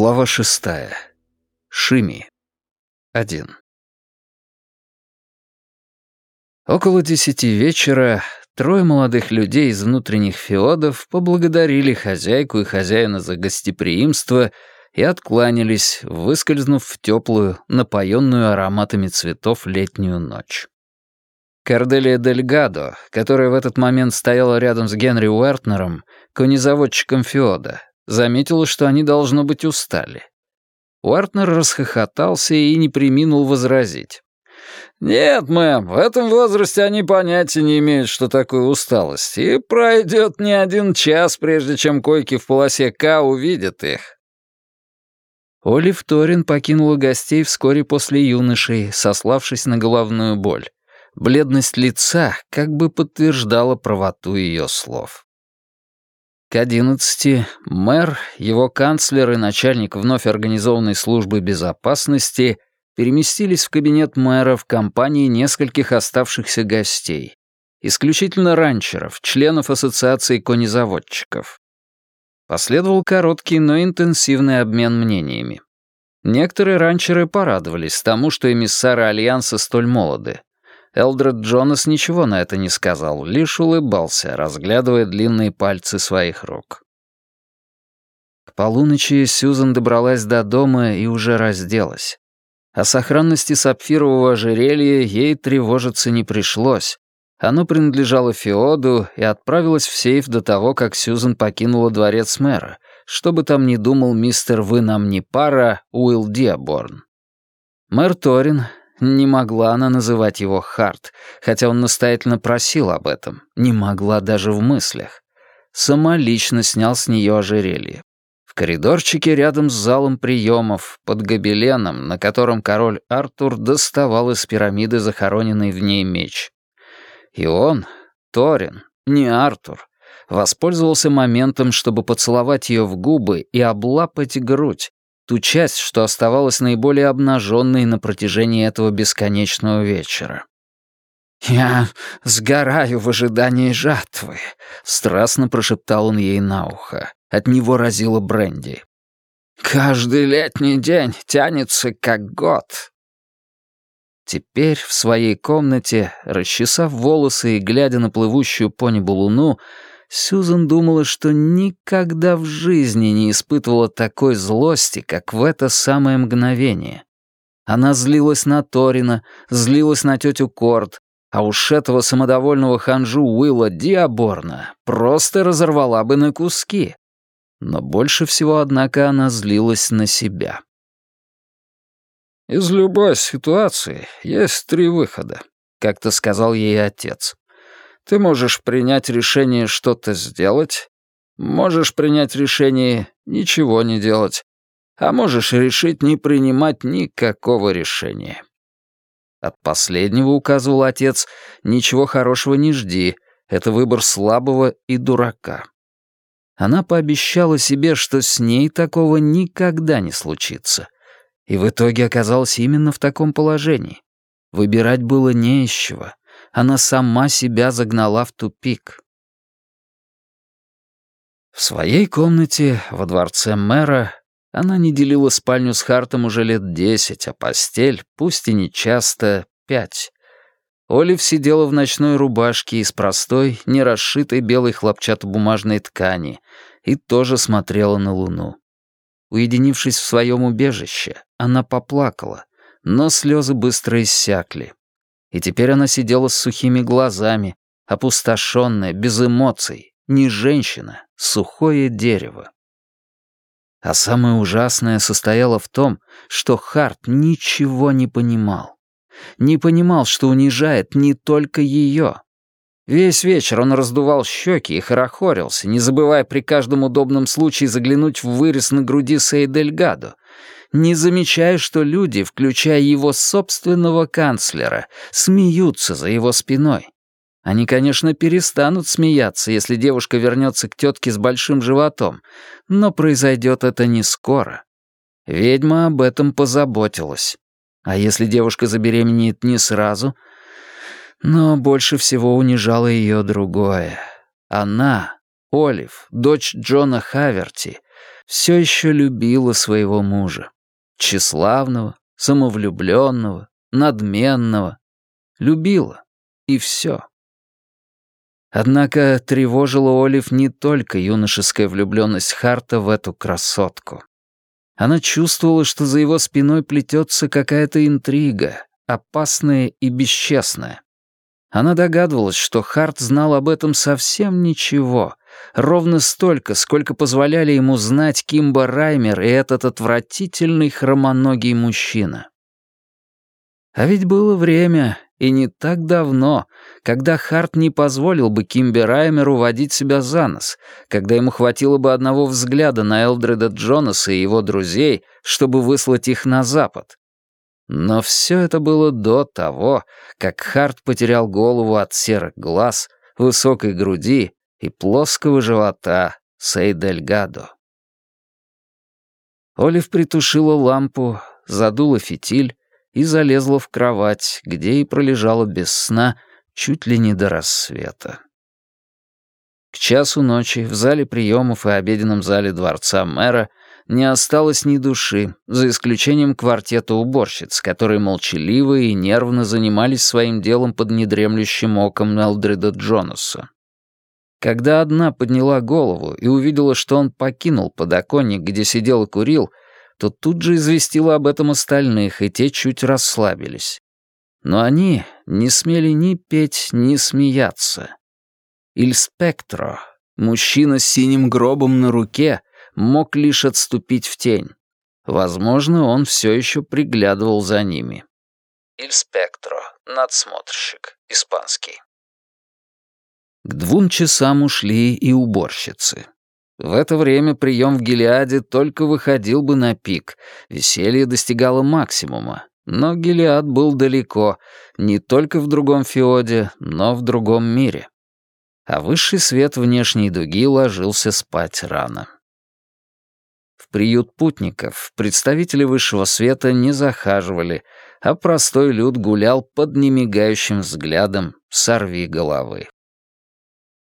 Глава шестая. Шими. Один. Около десяти вечера трое молодых людей из внутренних феодов поблагодарили хозяйку и хозяина за гостеприимство и откланялись, выскользнув в теплую, напоенную ароматами цветов летнюю ночь. Корделия Дель Гадо, которая в этот момент стояла рядом с Генри Уэртнером, конезаводчиком Феода, заметила, что они, должно быть, устали. Уэртнер расхохотался и не приминул возразить. «Нет, мэм, в этом возрасте они понятия не имеют, что такое усталость, и пройдет не один час, прежде чем койки в полосе К увидят их». Олив Торин покинула гостей вскоре после юношей, сославшись на головную боль. Бледность лица как бы подтверждала правоту ее слов. К одиннадцати мэр, его канцлер и начальник вновь организованной службы безопасности переместились в кабинет мэра в компании нескольких оставшихся гостей, исключительно ранчеров, членов ассоциации конезаводчиков. Последовал короткий, но интенсивный обмен мнениями. Некоторые ранчеры порадовались тому, что эмиссары Альянса столь молоды. Элдред Джонас ничего на это не сказал, лишь улыбался, разглядывая длинные пальцы своих рук. К полуночи Сьюзан добралась до дома и уже разделась. О сохранности сапфирового ожерелья ей тревожиться не пришлось. Оно принадлежало Феоду и отправилось в сейф до того, как Сьюзан покинула дворец мэра, что бы там ни думал мистер «Вы нам не пара» Уилл Диаборн. Мэр Торин, не могла она называть его Харт, хотя он настоятельно просил об этом. Не могла даже в мыслях. Сама лично снял с нее ожерелье. В коридорчике рядом с залом приемов, под гобеленом, на котором король Артур доставал из пирамиды захороненный в ней меч. И он, Торин, не Артур, воспользовался моментом, чтобы поцеловать ее в губы и облапать грудь, ту часть, что оставалась наиболее обнаженной на протяжении этого бесконечного вечера. «Я сгораю в ожидании жатвы», — страстно прошептал он ей на ухо. От него разило бренди. «Каждый летний день тянется как год». Теперь в своей комнате, расчесав волосы и глядя на плывущую по небу луну, Сьюзан думала, что никогда в жизни не испытывала такой злости, как в это самое мгновение. Она злилась на Торина, злилась на тетю Корт, а уж этого самодовольного ханжу Уилла Диаборна просто разорвала бы на куски. Но больше всего, однако, она злилась на себя. «Из любой ситуации есть три выхода», — как-то сказал ей отец. Ты можешь принять решение что-то сделать, можешь принять решение ничего не делать, а можешь решить не принимать никакого решения. От последнего, указывал отец, ничего хорошего не жди, это выбор слабого и дурака. Она пообещала себе, что с ней такого никогда не случится. И в итоге оказалась именно в таком положении. Выбирать было не из чего она сама себя загнала в тупик. В своей комнате во дворце мэра она не делила спальню с Хартом уже лет десять, а постель, пусть и не часто, пять. Олив сидела в ночной рубашке из простой, не расшитой белой хлопчатобумажной ткани и тоже смотрела на луну. Уединившись в своем убежище, она поплакала, но слезы быстро иссякли и теперь она сидела с сухими глазами, опустошенная, без эмоций, не женщина, сухое дерево. А самое ужасное состояло в том, что Харт ничего не понимал. Не понимал, что унижает не только ее. Весь вечер он раздувал щеки и хорохорился, не забывая при каждом удобном случае заглянуть в вырез на груди Сейдельгадо, не замечая, что люди, включая его собственного канцлера, смеются за его спиной. Они, конечно, перестанут смеяться, если девушка вернется к тетке с большим животом, но произойдет это не скоро. Ведьма об этом позаботилась. А если девушка забеременеет не сразу? Но больше всего унижало ее другое. Она, Олив, дочь Джона Хаверти, все еще любила своего мужа. Тщеславного, самовлюбленного, надменного. Любила. И все. Однако тревожила Олив не только юношеская влюбленность Харта в эту красотку. Она чувствовала, что за его спиной плетется какая-то интрига, опасная и бесчестная. Она догадывалась, что Харт знал об этом совсем ничего, ровно столько, сколько позволяли ему знать Кимба Раймер и этот отвратительный хромоногий мужчина. А ведь было время, и не так давно, когда Харт не позволил бы Кимбе Раймеру водить себя за нос, когда ему хватило бы одного взгляда на Элдреда Джонаса и его друзей, чтобы выслать их на запад. Но все это было до того, как Харт потерял голову от серых глаз, высокой груди и плоского живота Сейдельгадо. Олив притушила лампу, задула фитиль и залезла в кровать, где и пролежала без сна чуть ли не до рассвета. К часу ночи в зале приемов и обеденном зале дворца мэра не осталось ни души, за исключением квартета уборщиц, которые молчаливо и нервно занимались своим делом под недремлющим оком Элдрида Джонаса. Когда одна подняла голову и увидела, что он покинул подоконник, где сидел и курил, то тут же известила об этом остальных, и те чуть расслабились. Но они не смели ни петь, ни смеяться. Иль Спектро, мужчина с синим гробом на руке, мог лишь отступить в тень. Возможно, он все еще приглядывал за ними. Иль Спектро, надсмотрщик, испанский. К двум часам ушли и уборщицы. В это время прием в Гелиаде только выходил бы на пик, веселье достигало максимума. Но Гелиад был далеко, не только в другом феоде, но в другом мире. А высший свет внешней дуги ложился спать рано. В приют путников представители высшего света не захаживали, а простой люд гулял под немигающим взглядом сорви головы.